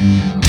Mm-hmm.